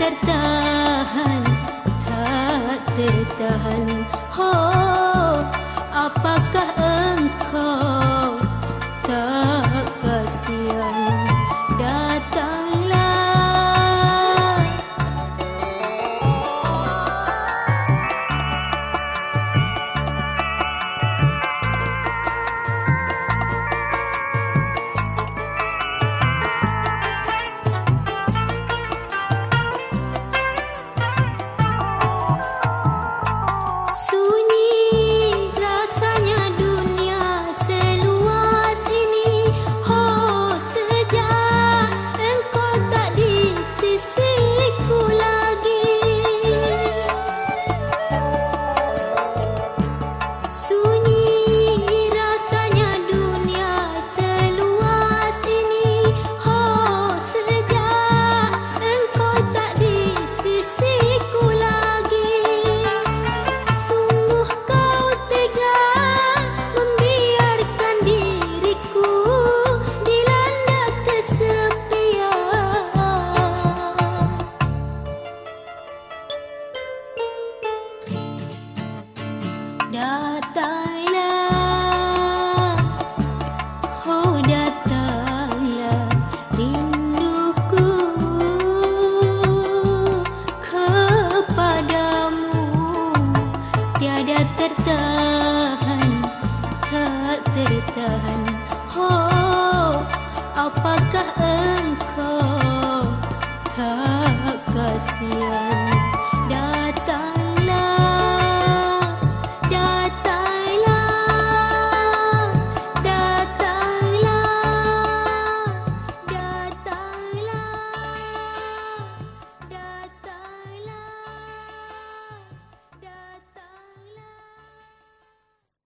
tertahan tak tertahan oh jata